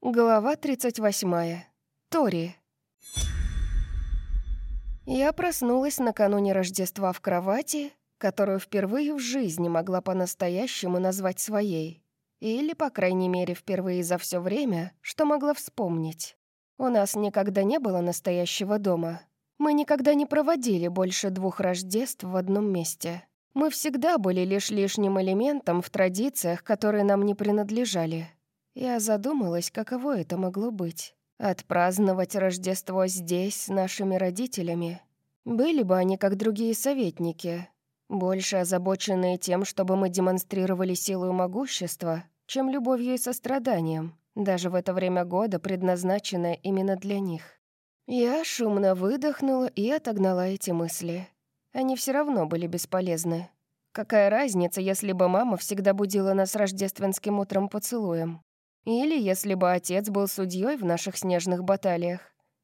Глава 38. Тори. Я проснулась накануне Рождества в кровати, которую впервые в жизни могла по-настоящему назвать своей. Или, по крайней мере, впервые за все время, что могла вспомнить. У нас никогда не было настоящего дома. Мы никогда не проводили больше двух Рождеств в одном месте. Мы всегда были лишь лишним элементом в традициях, которые нам не принадлежали. Я задумалась, каково это могло быть. Отпраздновать Рождество здесь, с нашими родителями. Были бы они, как другие советники, больше озабоченные тем, чтобы мы демонстрировали силу и могущество, чем любовью и состраданием, даже в это время года, предназначенное именно для них. Я шумно выдохнула и отогнала эти мысли. Они все равно были бесполезны. Какая разница, если бы мама всегда будила нас рождественским утром поцелуем? Или если бы отец был судьей в наших снежных баталиях.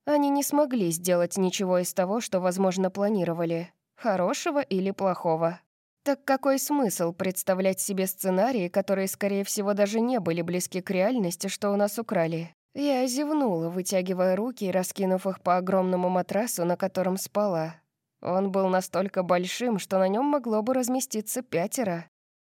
Они не смогли сделать ничего из того, что, возможно, планировали. Хорошего или плохого. Так какой смысл представлять себе сценарии, которые, скорее всего, даже не были близки к реальности, что у нас украли? Я зевнула, вытягивая руки и раскинув их по огромному матрасу, на котором спала. Он был настолько большим, что на нем могло бы разместиться пятеро.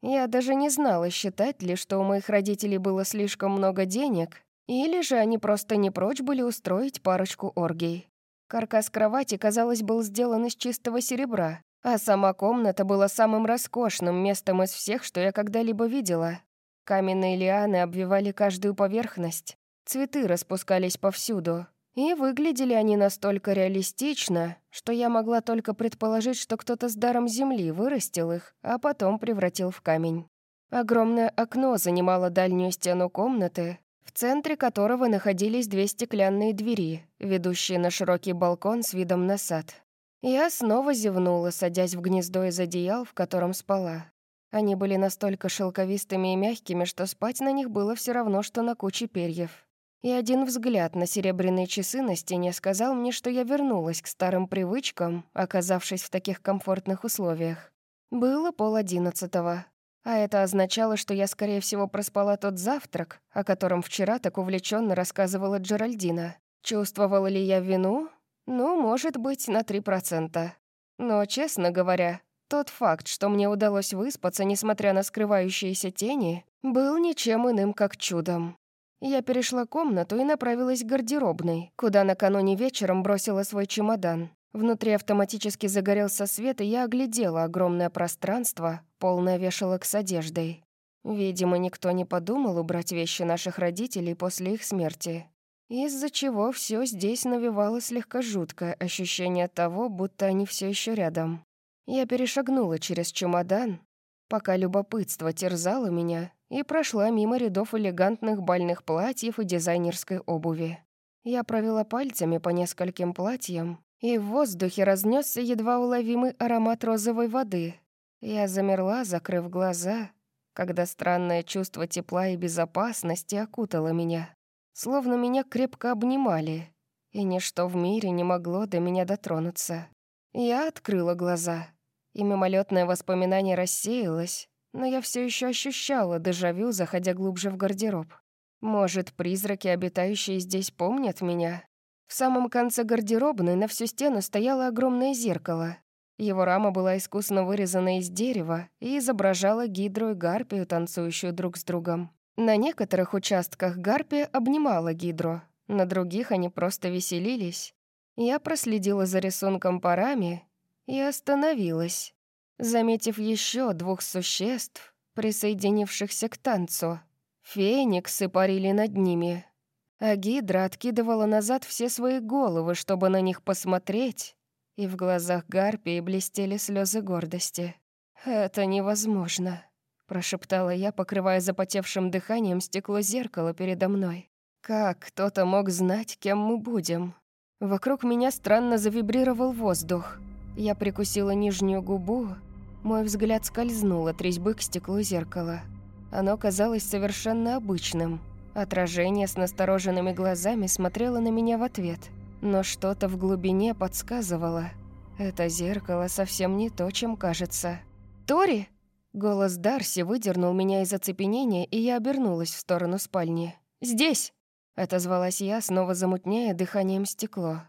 Я даже не знала, считать ли, что у моих родителей было слишком много денег, или же они просто не прочь были устроить парочку оргий. Каркас кровати, казалось, был сделан из чистого серебра, а сама комната была самым роскошным местом из всех, что я когда-либо видела. Каменные лианы обвивали каждую поверхность, цветы распускались повсюду, и выглядели они настолько реалистично, что я могла только предположить, что кто-то с даром земли вырастил их, а потом превратил в камень. Огромное окно занимало дальнюю стену комнаты, в центре которого находились две стеклянные двери, ведущие на широкий балкон с видом на сад. Я снова зевнула, садясь в гнездо из одеял, в котором спала. Они были настолько шелковистыми и мягкими, что спать на них было все равно, что на куче перьев и один взгляд на серебряные часы на стене сказал мне, что я вернулась к старым привычкам, оказавшись в таких комфортных условиях. Было пол одиннадцатого, а это означало, что я, скорее всего, проспала тот завтрак, о котором вчера так увлеченно рассказывала Джеральдина. Чувствовала ли я вину? Ну, может быть, на три процента. Но, честно говоря, тот факт, что мне удалось выспаться, несмотря на скрывающиеся тени, был ничем иным, как чудом. Я перешла комнату и направилась к гардеробной, куда накануне вечером бросила свой чемодан. Внутри автоматически загорелся свет, и я оглядела огромное пространство, полное вешалок с одеждой. Видимо, никто не подумал убрать вещи наших родителей после их смерти. Из-за чего все здесь навевало слегка жуткое ощущение того, будто они все еще рядом. Я перешагнула через чемодан, пока любопытство терзало меня, и прошла мимо рядов элегантных бальных платьев и дизайнерской обуви. Я провела пальцами по нескольким платьям, и в воздухе разнесся едва уловимый аромат розовой воды. Я замерла, закрыв глаза, когда странное чувство тепла и безопасности окутало меня. Словно меня крепко обнимали, и ничто в мире не могло до меня дотронуться. Я открыла глаза, и мимолетное воспоминание рассеялось, но я все еще ощущала дежавю, заходя глубже в гардероб. Может, призраки, обитающие здесь, помнят меня? В самом конце гардеробной на всю стену стояло огромное зеркало. Его рама была искусно вырезана из дерева и изображала гидру и гарпию, танцующую друг с другом. На некоторых участках гарпия обнимала гидру, на других они просто веселились. Я проследила за рисунком по раме и остановилась заметив еще двух существ, присоединившихся к танцу. Фениксы парили над ними, а Гидра откидывала назад все свои головы, чтобы на них посмотреть, и в глазах Гарпии блестели слезы гордости. «Это невозможно», — прошептала я, покрывая запотевшим дыханием стекло зеркала передо мной. «Как кто-то мог знать, кем мы будем?» Вокруг меня странно завибрировал воздух — я прикусила нижнюю губу. Мой взгляд скользнул от резьбы к стеклу зеркала. Оно казалось совершенно обычным. Отражение с настороженными глазами смотрело на меня в ответ. Но что-то в глубине подсказывало. Это зеркало совсем не то, чем кажется. «Тори!» Голос Дарси выдернул меня из оцепенения, и я обернулась в сторону спальни. «Здесь!» — отозвалась я, снова замутняя дыханием стекло.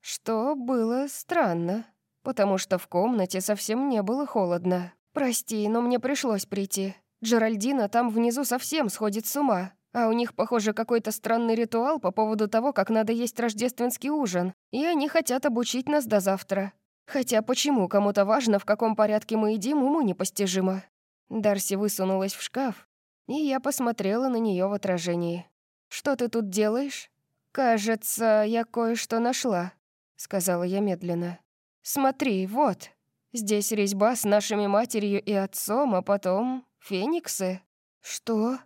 Что было странно, потому что в комнате совсем не было холодно. «Прости, но мне пришлось прийти. Джеральдина там внизу совсем сходит с ума, а у них, похоже, какой-то странный ритуал по поводу того, как надо есть рождественский ужин, и они хотят обучить нас до завтра. Хотя почему кому-то важно, в каком порядке мы едим, уму непостижимо». Дарси высунулась в шкаф, и я посмотрела на нее в отражении. «Что ты тут делаешь?» «Кажется, я кое-что нашла», — сказала я медленно. «Смотри, вот. Здесь резьба с нашими матерью и отцом, а потом фениксы». «Что?»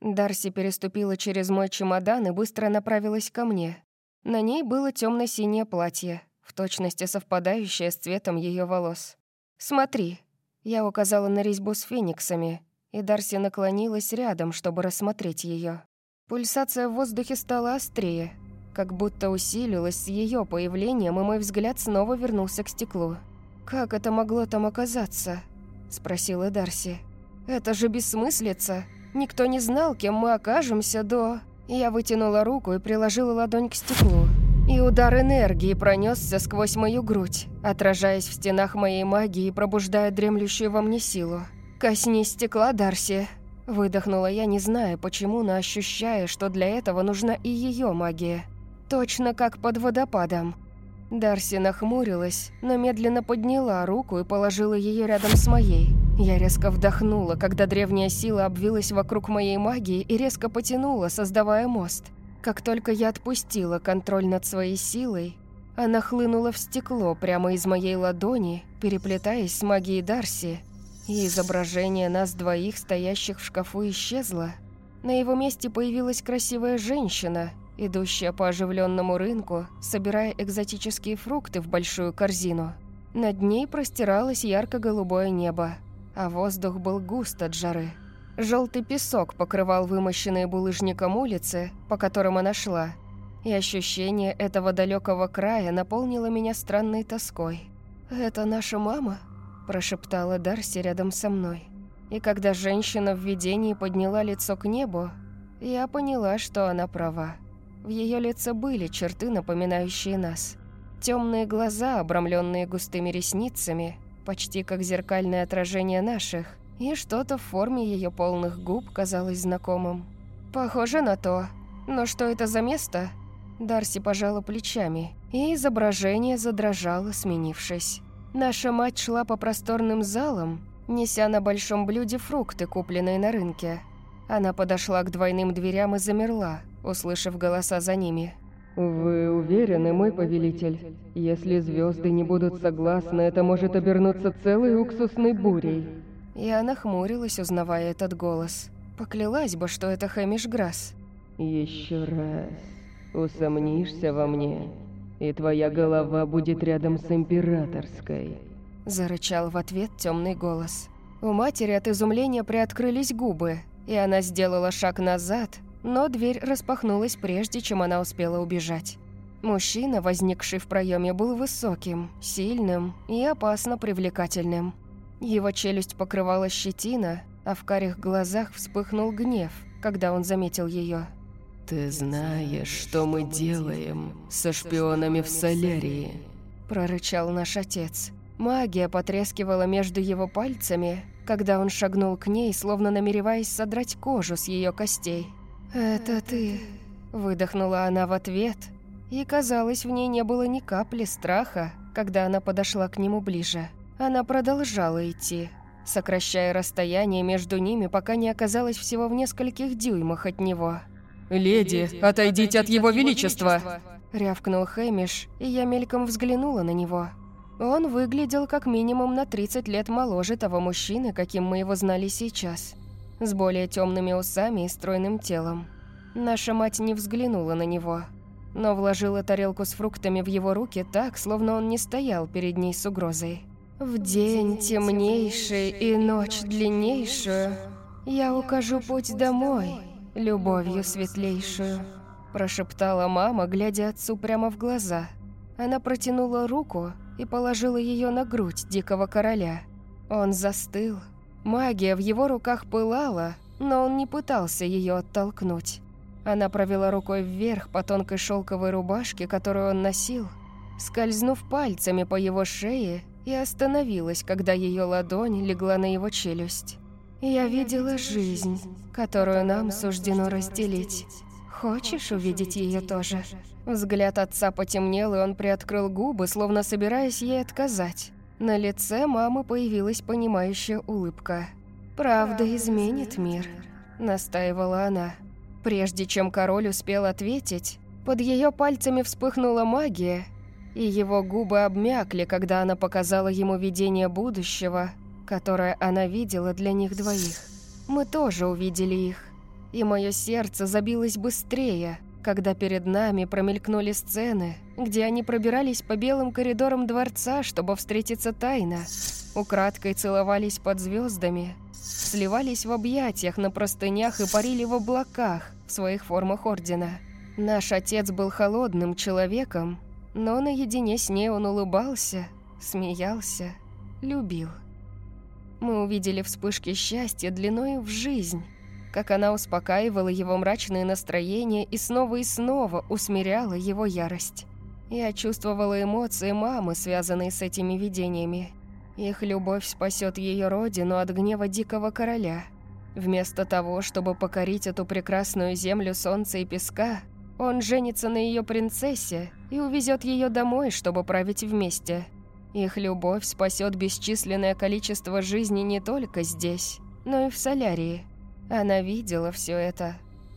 Дарси переступила через мой чемодан и быстро направилась ко мне. На ней было темно синее платье, в точности совпадающее с цветом ее волос. «Смотри». Я указала на резьбу с фениксами, и Дарси наклонилась рядом, чтобы рассмотреть ее. Пульсация в воздухе стала острее, как будто усилилась с ее появлением, и мой взгляд снова вернулся к стеклу. «Как это могло там оказаться?» – спросила Дарси. «Это же бессмыслица. Никто не знал, кем мы окажемся до...» Я вытянула руку и приложила ладонь к стеклу. И удар энергии пронесся сквозь мою грудь, отражаясь в стенах моей магии и пробуждая дремлющую во мне силу. «Коснись стекла, Дарси!» Выдохнула я, не зная почему, но ощущая, что для этого нужна и ее магия. Точно как под водопадом. Дарси нахмурилась, но медленно подняла руку и положила ее рядом с моей. Я резко вдохнула, когда древняя сила обвилась вокруг моей магии и резко потянула, создавая мост. Как только я отпустила контроль над своей силой, она хлынула в стекло прямо из моей ладони, переплетаясь с магией Дарси, и изображение нас двоих, стоящих в шкафу, исчезло. На его месте появилась красивая женщина – идущая по оживленному рынку, собирая экзотические фрукты в большую корзину. Над ней простиралось ярко-голубое небо, а воздух был густ от жары. Желтый песок покрывал вымощенные булыжником улицы, по которым она шла, и ощущение этого далекого края наполнило меня странной тоской. «Это наша мама?» – прошептала Дарси рядом со мной. И когда женщина в видении подняла лицо к небу, я поняла, что она права. В ее лице были черты, напоминающие нас. Темные глаза, обрамленные густыми ресницами, почти как зеркальное отражение наших, и что-то в форме ее полных губ казалось знакомым. «Похоже на то. Но что это за место?» Дарси пожала плечами, и изображение задрожало, сменившись. Наша мать шла по просторным залам, неся на большом блюде фрукты, купленные на рынке. Она подошла к двойным дверям и замерла, услышав голоса за ними. «Вы уверены, мой повелитель? Если звезды не будут согласны, это может обернуться целой уксусной бурей». Я нахмурилась, узнавая этот голос. Поклялась бы, что это Хэмиш Грасс. «Еще раз усомнишься во мне, и твоя голова будет рядом с императорской», зарычал в ответ темный голос. У матери от изумления приоткрылись губы, и она сделала шаг назад, но дверь распахнулась прежде, чем она успела убежать. Мужчина, возникший в проеме, был высоким, сильным и опасно привлекательным. Его челюсть покрывала щетина, а в карих глазах вспыхнул гнев, когда он заметил ее. «Ты знаешь, что мы делаем со шпионами в солярии?» прорычал наш отец. Магия потрескивала между его пальцами, когда он шагнул к ней, словно намереваясь содрать кожу с ее костей. «Это ты...» – выдохнула она в ответ, и, казалось, в ней не было ни капли страха, когда она подошла к нему ближе. Она продолжала идти, сокращая расстояние между ними, пока не оказалась всего в нескольких дюймах от него. «Леди, отойдите от его величества!» – рявкнул Хэмиш, и я мельком взглянула на него. Он выглядел как минимум на 30 лет моложе того мужчины, каким мы его знали сейчас – с более темными усами и стройным телом. Наша мать не взглянула на него, но вложила тарелку с фруктами в его руки так, словно он не стоял перед ней с угрозой. «В день темнейший и ночь длиннейшую я укажу путь домой, любовью светлейшую», прошептала мама, глядя отцу прямо в глаза. Она протянула руку и положила ее на грудь дикого короля. Он застыл, Магия в его руках пылала, но он не пытался ее оттолкнуть. Она провела рукой вверх по тонкой шелковой рубашке, которую он носил, скользнув пальцами по его шее и остановилась, когда ее ладонь легла на его челюсть. «Я видела жизнь, которую нам суждено разделить. Хочешь увидеть ее тоже?» Взгляд отца потемнел, и он приоткрыл губы, словно собираясь ей отказать. На лице мамы появилась понимающая улыбка. «Правда изменит мир», — настаивала она. Прежде чем король успел ответить, под ее пальцами вспыхнула магия, и его губы обмякли, когда она показала ему видение будущего, которое она видела для них двоих. Мы тоже увидели их, и мое сердце забилось быстрее, когда перед нами промелькнули сцены, где они пробирались по белым коридорам дворца, чтобы встретиться тайно, украдкой целовались под звездами, сливались в объятиях на простынях и парили в облаках в своих формах ордена. Наш отец был холодным человеком, но наедине с ней он улыбался, смеялся, любил. Мы увидели вспышки счастья длиной в жизнь, как она успокаивала его мрачное настроение и снова и снова усмиряла его ярость. Я чувствовала эмоции мамы, связанные с этими видениями. Их любовь спасет ее родину от гнева дикого короля. Вместо того, чтобы покорить эту прекрасную землю солнца и песка, он женится на ее принцессе и увезет ее домой, чтобы править вместе. Их любовь спасет бесчисленное количество жизней не только здесь, но и в Солярии. Она видела все это,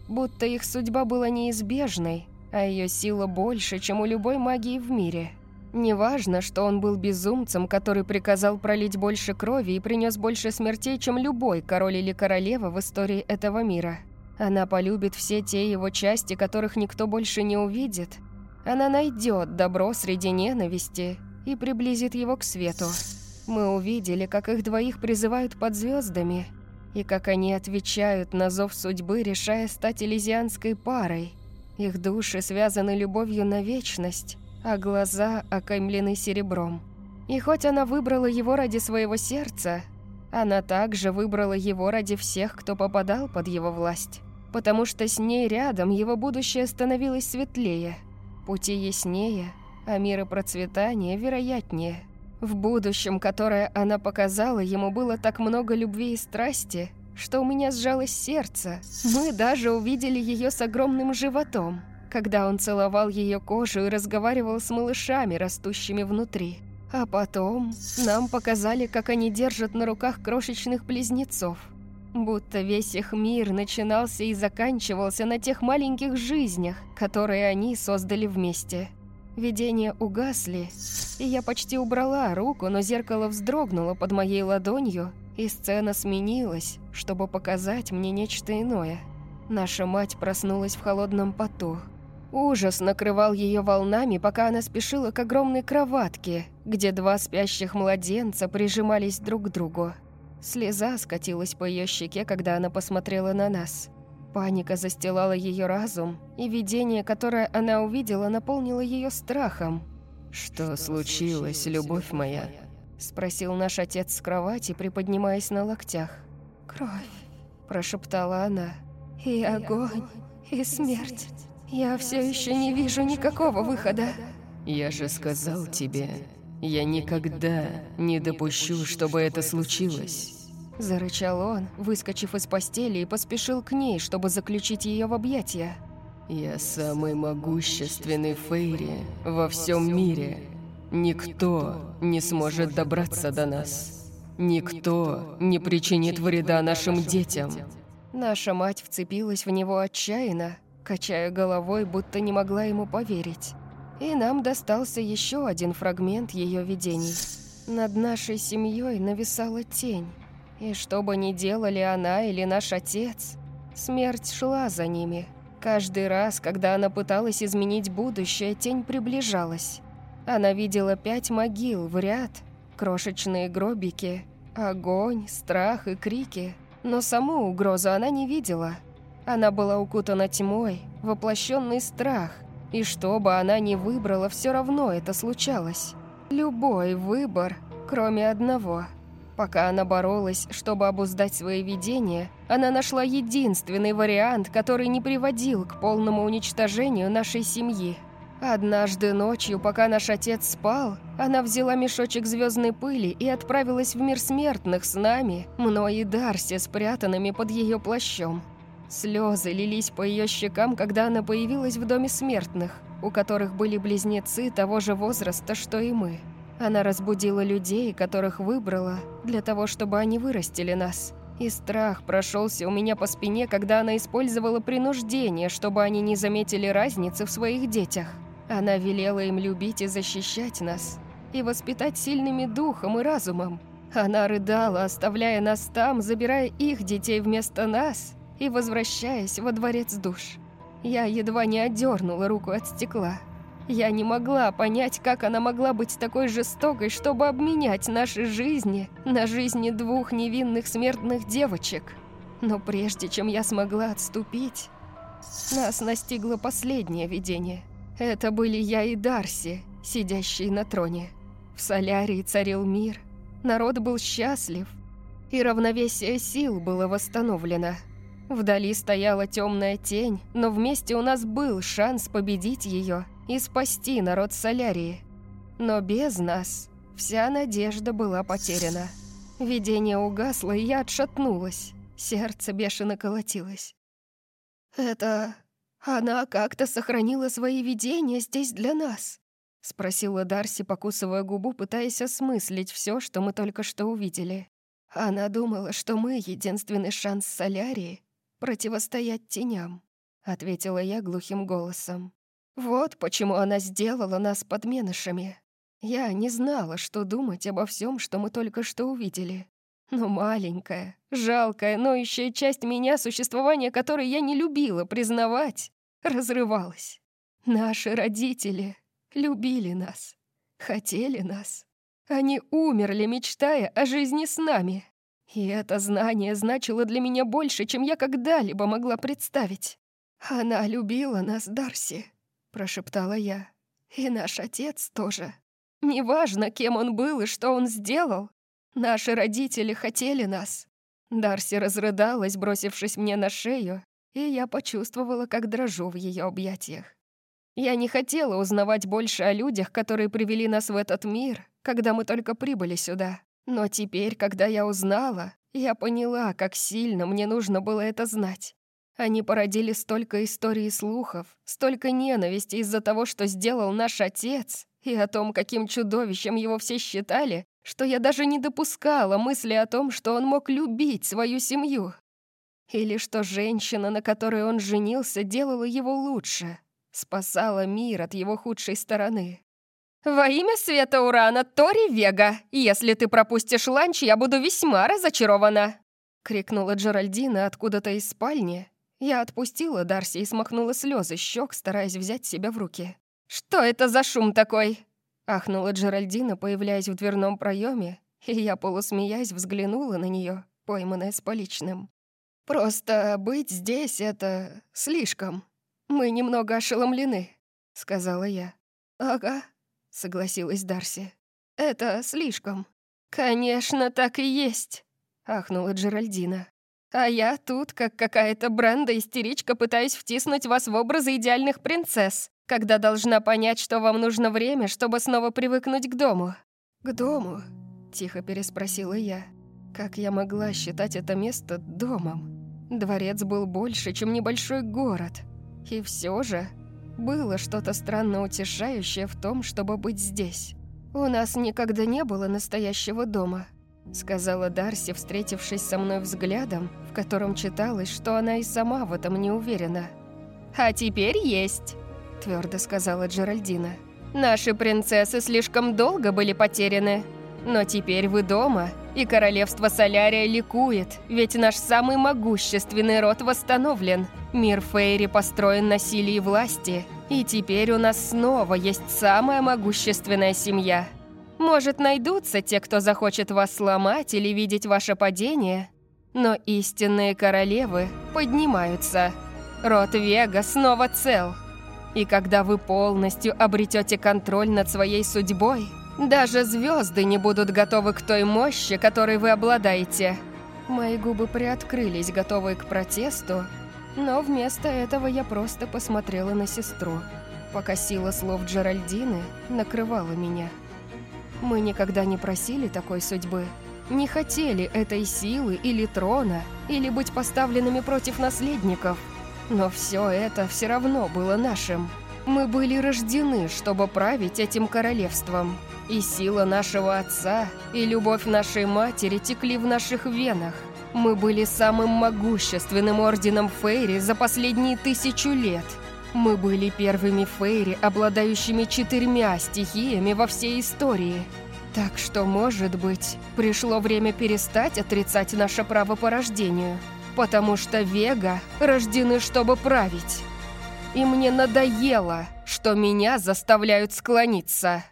будто их судьба была неизбежной, а ее сила больше, чем у любой магии в мире. Неважно, что он был безумцем, который приказал пролить больше крови и принес больше смертей, чем любой король или королева в истории этого мира. Она полюбит все те его части, которых никто больше не увидит. Она найдет добро среди ненависти и приблизит его к свету. Мы увидели, как их двоих призывают под звездами – и как они отвечают на зов судьбы, решая стать элизианской парой. Их души связаны любовью на вечность, а глаза окаймлены серебром. И хоть она выбрала его ради своего сердца, она также выбрала его ради всех, кто попадал под его власть. Потому что с ней рядом его будущее становилось светлее, пути яснее, а мир и процветание вероятнее – в будущем, которое она показала, ему было так много любви и страсти, что у меня сжалось сердце. Мы даже увидели ее с огромным животом, когда он целовал ее кожу и разговаривал с малышами, растущими внутри. А потом нам показали, как они держат на руках крошечных близнецов. Будто весь их мир начинался и заканчивался на тех маленьких жизнях, которые они создали вместе. Видения угасли, и я почти убрала руку, но зеркало вздрогнуло под моей ладонью, и сцена сменилась, чтобы показать мне нечто иное. Наша мать проснулась в холодном поту. Ужас накрывал ее волнами, пока она спешила к огромной кроватке, где два спящих младенца прижимались друг к другу. Слеза скатилась по ее щеке, когда она посмотрела на нас. Паника застилала ее разум, и видение, которое она увидела, наполнило ее страхом. «Что случилось, любовь моя?» – спросил наш отец с кровати, приподнимаясь на локтях. «Кровь», – прошептала она. «И огонь, и смерть. Я все еще не вижу никакого выхода». «Я же сказал тебе, я никогда не допущу, чтобы это случилось». Зарычал он, выскочив из постели и поспешил к ней, чтобы заключить ее в объятия. «Я самый могущественный Фейри во всем мире. Никто не сможет добраться до нас. Никто не причинит вреда нашим детям». Наша мать вцепилась в него отчаянно, качая головой, будто не могла ему поверить. И нам достался еще один фрагмент ее видений. Над нашей семьей нависала тень. И что бы ни делали она или наш отец, смерть шла за ними. Каждый раз, когда она пыталась изменить будущее, тень приближалась. Она видела пять могил в ряд, крошечные гробики, огонь, страх и крики. Но саму угрозу она не видела. Она была укутана тьмой, воплощенный страх. И что бы она ни выбрала, все равно это случалось. Любой выбор, кроме одного – Пока она боролась, чтобы обуздать свои видения, она нашла единственный вариант, который не приводил к полному уничтожению нашей семьи. Однажды ночью, пока наш отец спал, она взяла мешочек звездной пыли и отправилась в мир смертных с нами, мной и Дарси, спрятанными под ее плащом. Слезы лились по ее щекам, когда она появилась в доме смертных, у которых были близнецы того же возраста, что и мы. Она разбудила людей, которых выбрала, для того, чтобы они вырастили нас. И страх прошелся у меня по спине, когда она использовала принуждение, чтобы они не заметили разницы в своих детях. Она велела им любить и защищать нас, и воспитать сильными духом и разумом. Она рыдала, оставляя нас там, забирая их детей вместо нас и возвращаясь во дворец душ. Я едва не отдернула руку от стекла. Я не могла понять, как она могла быть такой жестокой, чтобы обменять наши жизни на жизни двух невинных смертных девочек. Но прежде чем я смогла отступить, нас настигло последнее видение. Это были я и Дарси, сидящие на троне. В солярии царил мир, народ был счастлив, и равновесие сил было восстановлено. Вдали стояла темная тень, но вместе у нас был шанс победить ее и спасти народ Солярии. Но без нас вся надежда была потеряна. Видение угасло, и я отшатнулась. Сердце бешено колотилось. «Это... она как-то сохранила свои видения здесь для нас?» — спросила Дарси, покусывая губу, пытаясь осмыслить все, что мы только что увидели. Она думала, что мы — единственный шанс Солярии противостоять теням, — ответила я глухим голосом. Вот почему она сделала нас подменышами. Я не знала, что думать обо всем, что мы только что увидели. Но маленькая, жалкая, ноющая часть меня, существование которой я не любила признавать, разрывалась. Наши родители любили нас, хотели нас. Они умерли, мечтая о жизни с нами. И это знание значило для меня больше, чем я когда-либо могла представить. Она любила нас, Дарси прошептала я. «И наш отец тоже. Неважно, кем он был и что он сделал. Наши родители хотели нас». Дарси разрыдалась, бросившись мне на шею, и я почувствовала, как дрожу в ее объятиях. Я не хотела узнавать больше о людях, которые привели нас в этот мир, когда мы только прибыли сюда. Но теперь, когда я узнала, я поняла, как сильно мне нужно было это знать. Они породили столько историй и слухов, столько ненависти из-за того, что сделал наш отец, и о том, каким чудовищем его все считали, что я даже не допускала мысли о том, что он мог любить свою семью. Или что женщина, на которой он женился, делала его лучше, спасала мир от его худшей стороны. «Во имя света Урана, Тори Вега, если ты пропустишь ланч, я буду весьма разочарована!» — крикнула Джеральдина откуда-то из спальни, я отпустила Дарси и смахнула слезы щек, стараясь взять себя в руки. «Что это за шум такой?» Ахнула Джеральдина, появляясь в дверном проеме, и я, полусмеясь, взглянула на нее, пойманная с поличным. «Просто быть здесь — это слишком. Мы немного ошеломлены», — сказала я. «Ага», — согласилась Дарси. «Это слишком». «Конечно, так и есть», — ахнула Джеральдина. А я тут, как какая-то бренда-истеричка, пытаюсь втиснуть вас в образы идеальных принцесс, когда должна понять, что вам нужно время, чтобы снова привыкнуть к дому». «К дому?» — тихо переспросила я. «Как я могла считать это место домом? Дворец был больше, чем небольшой город. И все же было что-то странно утешающее в том, чтобы быть здесь. У нас никогда не было настоящего дома». — сказала Дарси, встретившись со мной взглядом, в котором читалось, что она и сама в этом не уверена. «А теперь есть», — твердо сказала Джеральдина. «Наши принцессы слишком долго были потеряны, но теперь вы дома, и королевство Солярия ликует, ведь наш самый могущественный род восстановлен. Мир Фейри построен на силе и власти, и теперь у нас снова есть самая могущественная семья». Может, найдутся те, кто захочет вас сломать или видеть ваше падение, но истинные королевы поднимаются. Род Вега снова цел. И когда вы полностью обретете контроль над своей судьбой, Даже звезды не будут готовы к той мощи, которой вы обладаете. Мои губы приоткрылись, готовые к протесту, но вместо этого я просто посмотрела на сестру, пока сила слов Джеральдины накрывала меня. Мы никогда не просили такой судьбы, не хотели этой силы или трона, или быть поставленными против наследников. Но все это все равно было нашим. Мы были рождены, чтобы править этим королевством. И сила нашего отца, и любовь нашей матери текли в наших венах. Мы были самым могущественным орденом Фейри за последние тысячу лет. Мы были первыми Фейри, обладающими четырьмя стихиями во всей истории. Так что, может быть, пришло время перестать отрицать наше право по рождению, потому что Вега рождены, чтобы править. И мне надоело, что меня заставляют склониться.